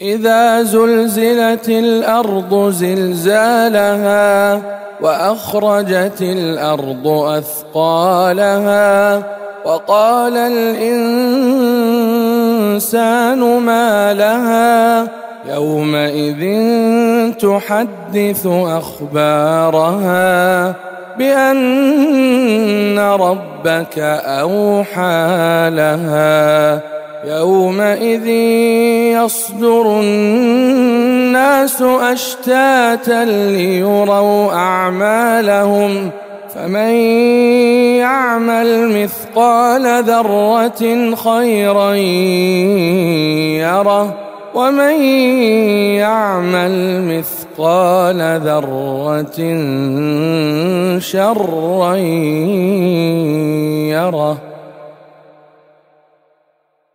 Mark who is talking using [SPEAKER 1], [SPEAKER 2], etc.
[SPEAKER 1] إذا زلزلت الأرض زلزالها وأخرجت الأرض أثقالها وقال الإنسان ما لها يومئذ تحدث أخبارها بأن ربك أوحى لها يومئذ يصدر الناس أشتاتا ليروا أعمالهم فمن يعمل مثقال ذرة خيرا يره ومن يعمل مثقال ذرة شرا يره